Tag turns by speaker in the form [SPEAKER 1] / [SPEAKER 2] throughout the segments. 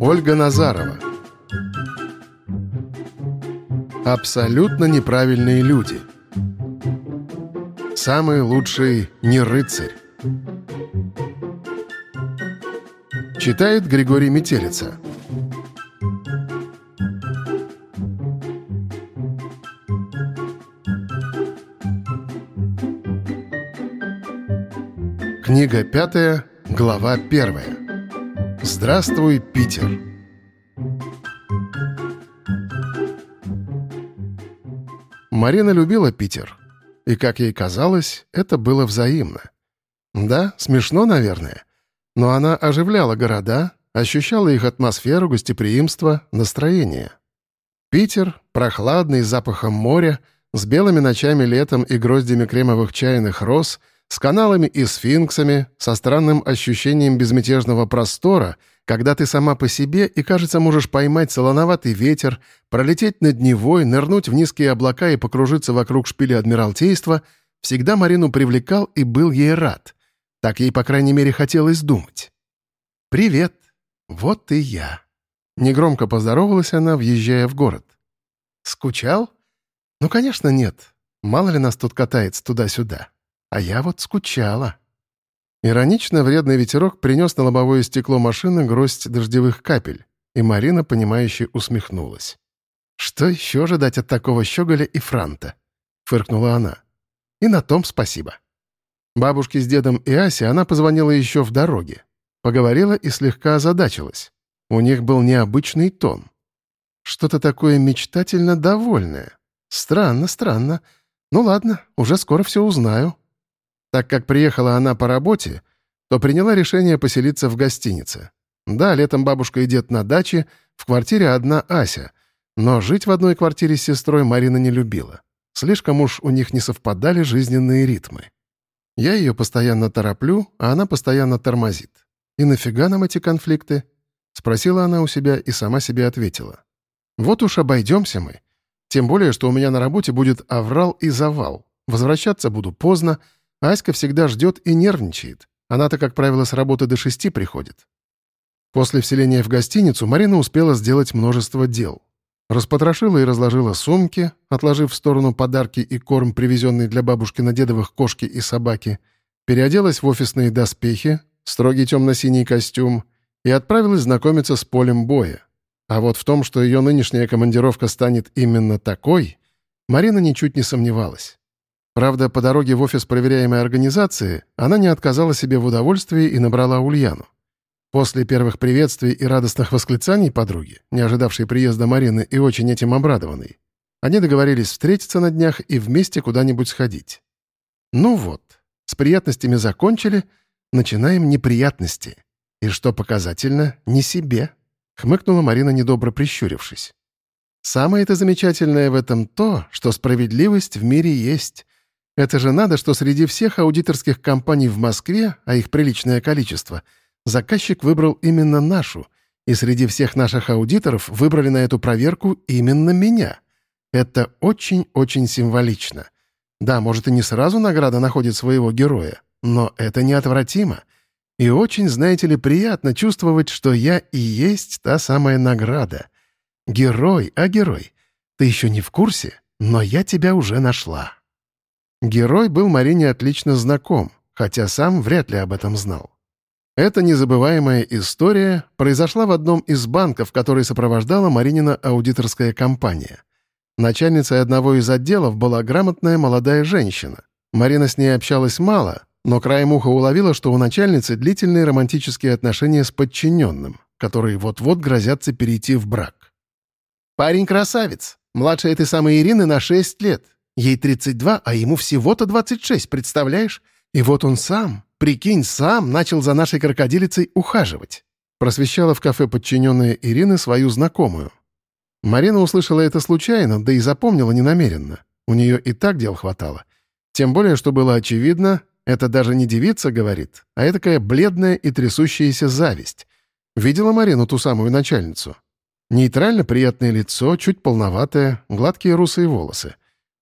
[SPEAKER 1] Ольга Назарова. Абсолютно неправильные люди. Самый лучший не рыцарь. Читает Григорий Метелица Книга пятая, глава первая. Здравствуй, Питер. Марина любила Питер. И, как ей казалось, это было взаимно. Да, смешно, наверное. Но она оживляла города, ощущала их атмосферу, гостеприимство, настроение. Питер, прохладный, запахом моря, с белыми ночами летом и гроздями кремовых чайных роз — с каналами и сфинксами, со странным ощущением безмятежного простора, когда ты сама по себе и, кажется, можешь поймать солоноватый ветер, пролететь над Невой, нырнуть в низкие облака и покружиться вокруг шпиля Адмиралтейства, всегда Марину привлекал и был ей рад. Так ей, по крайней мере, хотелось думать. «Привет, вот и я». Негромко поздоровалась она, въезжая в город. «Скучал? Ну, конечно, нет. Мало ли нас тут катается туда-сюда». А я вот скучала». Иронично вредный ветерок принес на лобовое стекло машины гроздь дождевых капель, и Марина, понимающе усмехнулась. «Что еще ожидать от такого щеголя и франта?» — фыркнула она. «И на том спасибо». Бабушке с дедом и Асе она позвонила еще в дороге. Поговорила и слегка озадачилась. У них был необычный тон. Что-то такое мечтательно довольное. Странно, странно. Ну ладно, уже скоро все узнаю. Так как приехала она по работе, то приняла решение поселиться в гостинице. Да, летом бабушка и дед на даче, в квартире одна Ася, но жить в одной квартире с сестрой Марина не любила. Слишком уж у них не совпадали жизненные ритмы. Я ее постоянно тороплю, а она постоянно тормозит. И нафига нам эти конфликты? Спросила она у себя и сама себе ответила. Вот уж обойдемся мы. Тем более, что у меня на работе будет аврал и завал. Возвращаться буду поздно, Аська всегда ждет и нервничает. Она-то, как правило, с работы до шести приходит. После вселения в гостиницу Марина успела сделать множество дел. Распотрошила и разложила сумки, отложив в сторону подарки и корм, привезенный для бабушки на дедовых кошки и собаки, переоделась в офисные доспехи, строгий темно-синий костюм, и отправилась знакомиться с полем боя. А вот в том, что ее нынешняя командировка станет именно такой, Марина ничуть не сомневалась. Правда, по дороге в офис проверяемой организации она не отказала себе в удовольствии и набрала Ульяну. После первых приветствий и радостных восклицаний подруги, не ожидавшей приезда Марины и очень этим обрадованной, они договорились встретиться на днях и вместе куда-нибудь сходить. Ну вот, с приятностями закончили, начинаем неприятности. И что показательно, не себе, хмыкнула Марина, недобро прищурившись. Самое это замечательное в этом то, что справедливость в мире есть, это же надо, что среди всех аудиторских компаний в Москве, а их приличное количество, заказчик выбрал именно нашу, и среди всех наших аудиторов выбрали на эту проверку именно меня. Это очень-очень символично. Да, может, и не сразу награда находит своего героя, но это неотвратимо. И очень, знаете ли, приятно чувствовать, что я и есть та самая награда. Герой, а герой. Ты еще не в курсе, но я тебя уже нашла. Герой был Марине отлично знаком, хотя сам вряд ли об этом знал. Эта незабываемая история произошла в одном из банков, который сопровождала Маринина аудиторская компания. Начальницей одного из отделов была грамотная молодая женщина. Марина с ней общалась мало, но краем уха уловила, что у начальницы длительные романтические отношения с подчиненным, которые вот-вот грозятся перейти в брак. «Парень красавец, младше этой самой Ирины на 6 лет. Ей 32, а ему всего-то 26, представляешь? И вот он сам, прикинь, сам начал за нашей крокодилицей ухаживать. Просвещала в кафе подчиненная Ирины свою знакомую. Марина услышала это случайно, да и запомнила ненамеренно. У нее и так дел хватало. Тем более, что было очевидно, это даже не девица говорит, а такая бледная и трясущаяся зависть. Видела Марину ту самую начальницу. Нейтрально приятное лицо, чуть полноватое, гладкие русые волосы.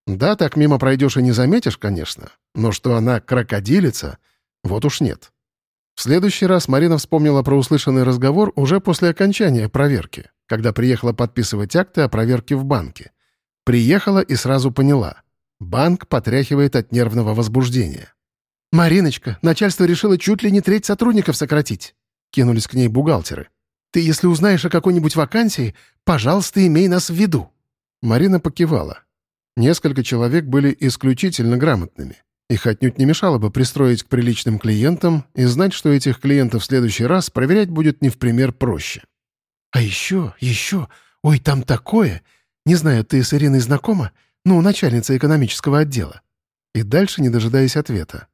[SPEAKER 1] Да, так мимо пройдешь и не заметишь, конечно, но что она крокодилица, вот уж нет. В следующий раз Марина вспомнила про услышанный разговор уже после окончания проверки, когда приехала подписывать акты о проверке в банке. Приехала и сразу поняла. Банк потряхивает от нервного возбуждения. «Мариночка, начальство решило чуть ли не треть сотрудников сократить», — кинулись к ней бухгалтеры. «Ты, если узнаешь о какой-нибудь вакансии, пожалуйста, имей нас в виду». Марина покивала. Несколько человек были исключительно грамотными. Их отнюдь не мешало бы пристроить к приличным клиентам и знать, что этих клиентов в следующий раз проверять будет не в пример проще. «А еще, еще, ой, там такое! Не знаю, ты с Ириной знакома? Ну, начальница экономического отдела». И дальше, не дожидаясь ответа.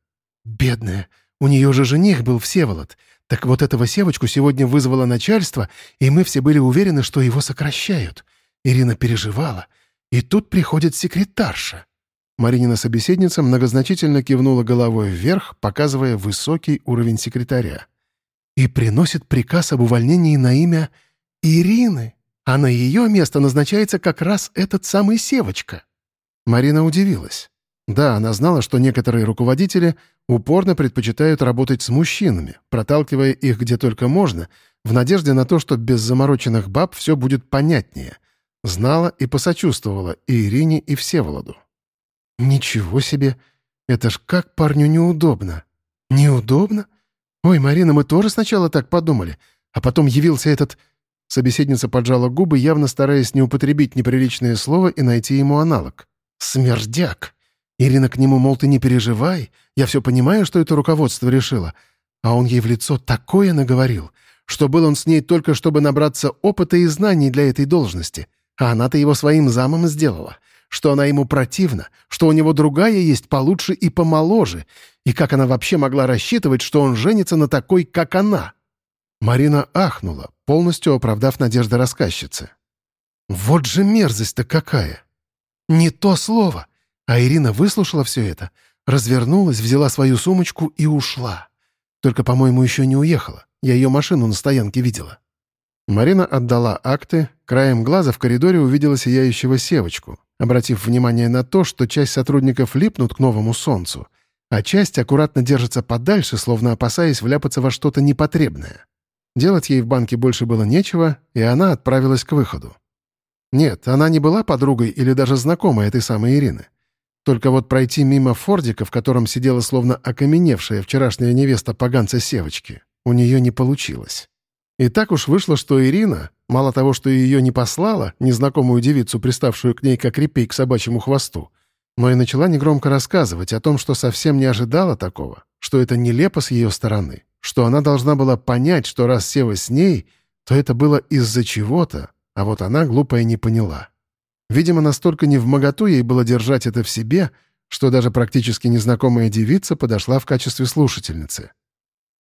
[SPEAKER 1] «Бедная, у нее же жених был Всеволод. Так вот этого Севочку сегодня вызвало начальство, и мы все были уверены, что его сокращают. Ирина переживала. И тут приходит секретарша». Маринина собеседница многозначительно кивнула головой вверх, показывая высокий уровень секретаря. «И приносит приказ об увольнении на имя Ирины, а на ее место назначается как раз этот самый Севочка». Марина удивилась. Да, она знала, что некоторые руководители упорно предпочитают работать с мужчинами, проталкивая их где только можно, в надежде на то, что без замороченных баб все будет понятнее. Знала и посочувствовала и Ирине, и Всеволоду. «Ничего себе! Это ж как парню неудобно!» «Неудобно? Ой, Марина, мы тоже сначала так подумали, а потом явился этот...» Собеседница поджала губы, явно стараясь не употребить неприличное слово и найти ему аналог. «Смердяк!» Ирина к нему, мол, ты не переживай, я все понимаю, что это руководство решило. А он ей в лицо такое наговорил, что был он с ней только чтобы набраться опыта и знаний для этой должности, а она-то его своим замом сделала, что она ему противна, что у него другая есть получше и помоложе, и как она вообще могла рассчитывать, что он женится на такой, как она. Марина ахнула, полностью оправдав надежды рассказчицы. «Вот же мерзость-то какая!» «Не то слово!» А Ирина выслушала все это, развернулась, взяла свою сумочку и ушла. Только, по-моему, еще не уехала. Я ее машину на стоянке видела. Марина отдала акты, краем глаза в коридоре увидела сияющего Севочку, обратив внимание на то, что часть сотрудников липнут к новому солнцу, а часть аккуратно держится подальше, словно опасаясь вляпаться во что-то непотребное. Делать ей в банке больше было нечего, и она отправилась к выходу. Нет, она не была подругой или даже знакомой этой самой Ирины. Только вот пройти мимо Фордика, в котором сидела словно окаменевшая вчерашняя невеста поганца Севочки, у нее не получилось. И так уж вышло, что Ирина, мало того, что ее не послала, незнакомую девицу, приставшую к ней как репей к собачьему хвосту, но и начала негромко рассказывать о том, что совсем не ожидала такого, что это нелепо с ее стороны, что она должна была понять, что раз Сева с ней, то это было из-за чего-то, а вот она, глупая, не поняла. Видимо, настолько не в моготу ей было держать это в себе, что даже практически незнакомая девица подошла в качестве слушательницы.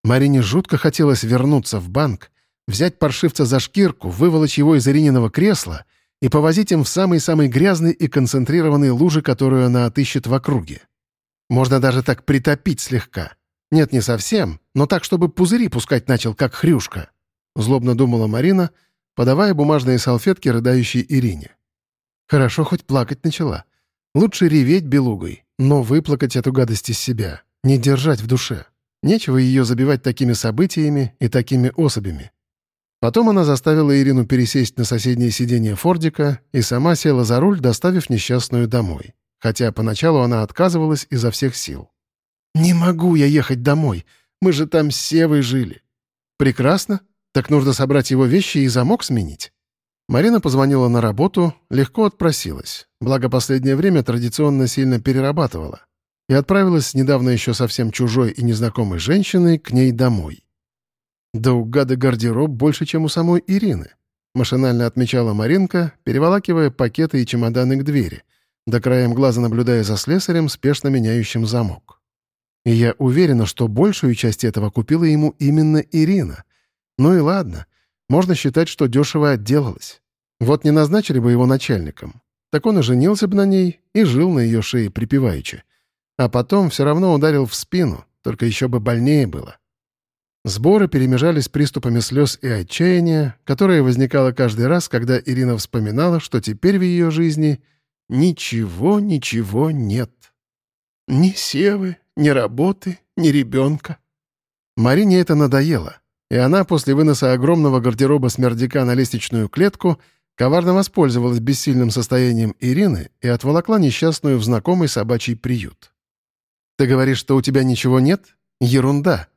[SPEAKER 1] Марине жутко хотелось вернуться в банк, взять паршивца за шкирку, выволочь его из Ирининого кресла и повозить им в самый-самый грязный и концентрированный лужи, которую она отыщет в округе. Можно даже так притопить слегка. Нет, не совсем, но так, чтобы пузыри пускать начал, как хрюшка. Злобно думала Марина, подавая бумажные салфетки рыдающей Ирине. Хорошо, хоть плакать начала. Лучше реветь белугой, но выплакать эту гадость из себя, не держать в душе. Нечего ее забивать такими событиями и такими особями. Потом она заставила Ирину пересесть на соседнее сиденье Фордика и сама села за руль, доставив несчастную домой. Хотя поначалу она отказывалась изо всех сил. «Не могу я ехать домой. Мы же там с Севой жили». «Прекрасно. Так нужно собрать его вещи и замок сменить». Марина позвонила на работу, легко отпросилась, благо последнее время традиционно сильно перерабатывала, и отправилась с недавно еще совсем чужой и незнакомой женщиной к ней домой. Да у гада гардероб больше, чем у самой Ирины. Машинально отмечала Маринка, переволакивая пакеты и чемоданы к двери, до краем глаза наблюдая за слесарем, спешно меняющим замок. И я уверена, что большую часть этого купила ему именно Ирина. Ну и ладно — можно считать, что дешево отделалась. Вот не назначили бы его начальником. Так он и женился бы на ней и жил на ее шее припеваючи. А потом все равно ударил в спину, только еще бы больнее было. Сборы перемежались приступами слез и отчаяния, которое возникало каждый раз, когда Ирина вспоминала, что теперь в ее жизни ничего, ничего нет. Ни севы, ни работы, ни ребенка. Марине это надоело, и она после выноса огромного гардероба смердяка на лестничную клетку коварно воспользовалась бессильным состоянием Ирины и отволокла несчастную в знакомый собачий приют. «Ты говоришь, что у тебя ничего нет? Ерунда.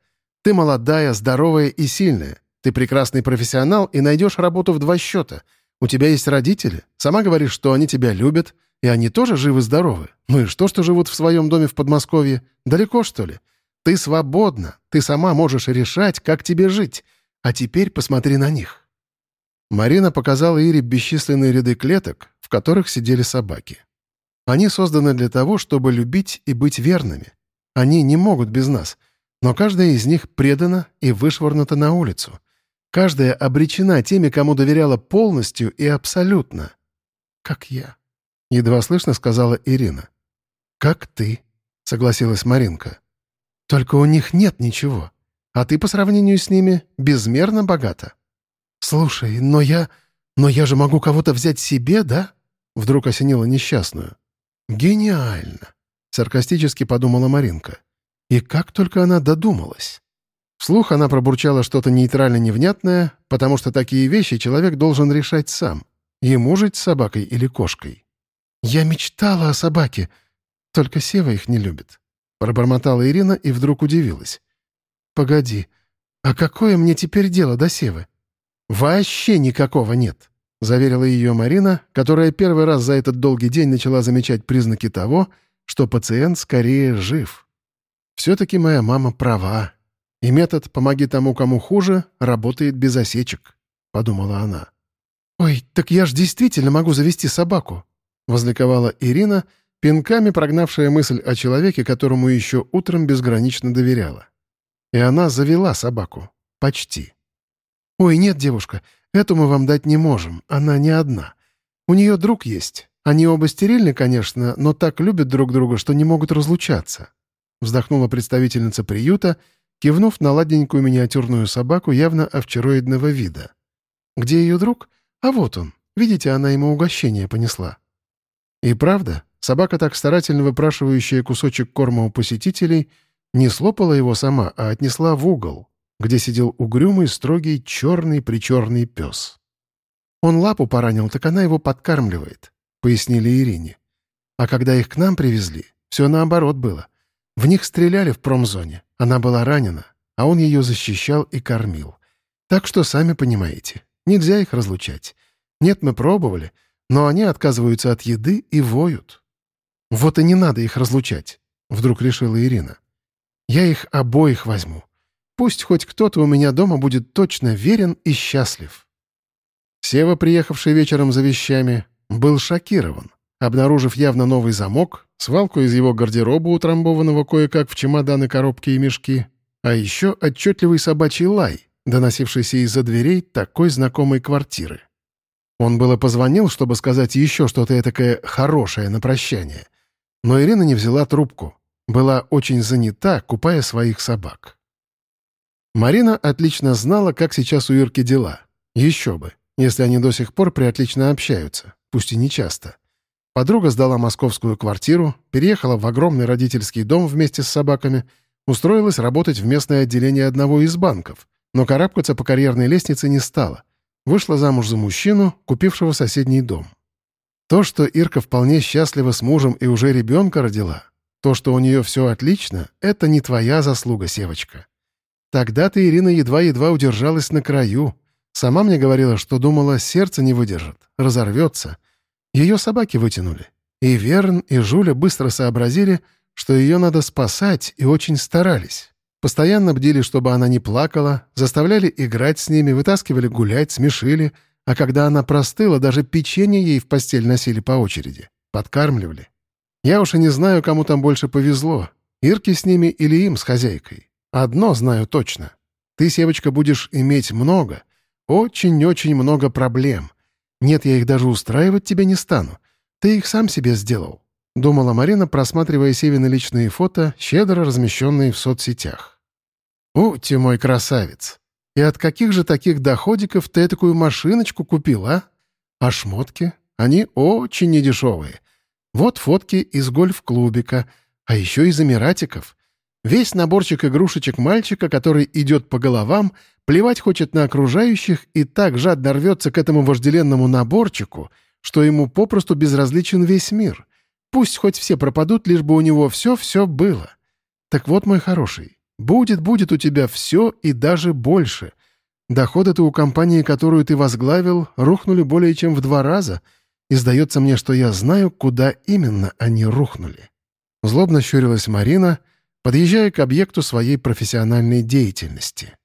[SPEAKER 1] Ты молодая, здоровая и сильная. Ты прекрасный профессионал и найдешь работу в два счета. У тебя есть родители. Сама говоришь, что они тебя любят, и они тоже живы-здоровы. Ну и что, что живут в своем доме в Подмосковье? Далеко, что ли? Ты свободна. Ты сама можешь решать, как тебе жить. А теперь посмотри на них». Марина показала Ире бесчисленные ряды клеток, в которых сидели собаки. Они созданы для того, чтобы любить и быть верными. Они не могут без нас, но каждая из них предана и вышвырнута на улицу. Каждая обречена теми, кому доверяла полностью и абсолютно. «Как я», — едва слышно сказала Ирина. «Как ты», — согласилась Маринка. «Только у них нет ничего, а ты по сравнению с ними безмерно богата». «Слушай, но я... но я же могу кого-то взять себе, да?» Вдруг осенила несчастную. «Гениально!» — саркастически подумала Маринка. И как только она додумалась. Вслух она пробурчала что-то нейтрально невнятное, потому что такие вещи человек должен решать сам. Ему жить с собакой или кошкой. «Я мечтала о собаке, только Сева их не любит», — пробормотала Ирина и вдруг удивилась. «Погоди, а какое мне теперь дело до Севы?» «Вообще никакого нет», — заверила ее Марина, которая первый раз за этот долгий день начала замечать признаки того, что пациент скорее жив. «Все-таки моя мама права, и метод «помоги тому, кому хуже» работает без осечек», — подумала она. «Ой, так я ж действительно могу завести собаку», — возликовала Ирина, пинками прогнавшая мысль о человеке, которому еще утром безгранично доверяла. И она завела собаку. Почти. «Ой, нет, девушка, Эту мы вам дать не можем, она не одна. У нее друг есть. Они оба стерильны, конечно, но так любят друг друга, что не могут разлучаться». Вздохнула представительница приюта, кивнув на ладненькую миниатюрную собаку явно овчароидного вида. «Где ее друг? А вот он. Видите, она ему угощение понесла». И правда, собака, так старательно выпрашивающая кусочек корма у посетителей, не слопала его сама, а отнесла в угол, где сидел угрюмый, строгий, черный-причерный пес. «Он лапу поранил, так она его подкармливает», — пояснили Ирине. «А когда их к нам привезли, все наоборот было. В них стреляли в промзоне, она была ранена, а он ее защищал и кормил. Так что, сами понимаете, нельзя их разлучать. Нет, мы пробовали, но они отказываются от еды и воют». «Вот и не надо их разлучать», — вдруг решила Ирина. «Я их обоих возьму. Пусть хоть кто-то у меня дома будет точно верен и счастлив». Сева, приехавший вечером за вещами, был шокирован, обнаружив явно новый замок, свалку из его гардероба, утрамбованного кое-как в чемоданы, коробки и мешки, а еще отчетливый собачий лай, доносившийся из-за дверей такой знакомой квартиры. Он было позвонил, чтобы сказать еще что-то этакое хорошее на прощание, но Ирина не взяла трубку, была очень занята, купая своих собак. Марина отлично знала, как сейчас у Ирки дела. Еще бы, если они до сих пор приотлично общаются, пусть и не часто. Подруга сдала московскую квартиру, переехала в огромный родительский дом вместе с собаками, устроилась работать в местное отделение одного из банков, но карабкаться по карьерной лестнице не стала. Вышла замуж за мужчину, купившего соседний дом. То, что Ирка вполне счастлива с мужем и уже ребенка родила, то, что у нее все отлично, это не твоя заслуга, Севочка. Тогда-то Ирина едва-едва удержалась на краю. Сама мне говорила, что думала, сердце не выдержит, разорвется. Ее собаки вытянули. И Верн, и Жуля быстро сообразили, что ее надо спасать, и очень старались. Постоянно бдили, чтобы она не плакала, заставляли играть с ними, вытаскивали гулять, смешили, а когда она простыла, даже печенье ей в постель носили по очереди, подкармливали. Я уж и не знаю, кому там больше повезло, Ирке с ними или им с хозяйкой. Одно знаю точно. Ты, Севочка, будешь иметь много, очень-очень много проблем. Нет, я их даже устраивать тебе не стану. Ты их сам себе сделал», — думала Марина, просматривая Севины личные фото, щедро размещенные в соцсетях. «О, ты мой красавец! И от каких же таких доходиков ты такую машиночку купил, а? А шмотки? Они очень недешевые. Вот фотки из гольф-клубика, а еще из эмиратиков. Весь наборчик игрушечек мальчика, который идет по головам, плевать хочет на окружающих и так жадно рвется к этому вожделенному наборчику, что ему попросту безразличен весь мир. Пусть хоть все пропадут, лишь бы у него все-все было. Так вот, мой хороший, будет-будет у тебя все и даже больше. Доходы-то у компании, которую ты возглавил, рухнули более чем в два раза, и сдается мне, что я знаю, куда именно они рухнули. Злобно щурилась Марина — подъезжая к объекту своей профессиональной деятельности.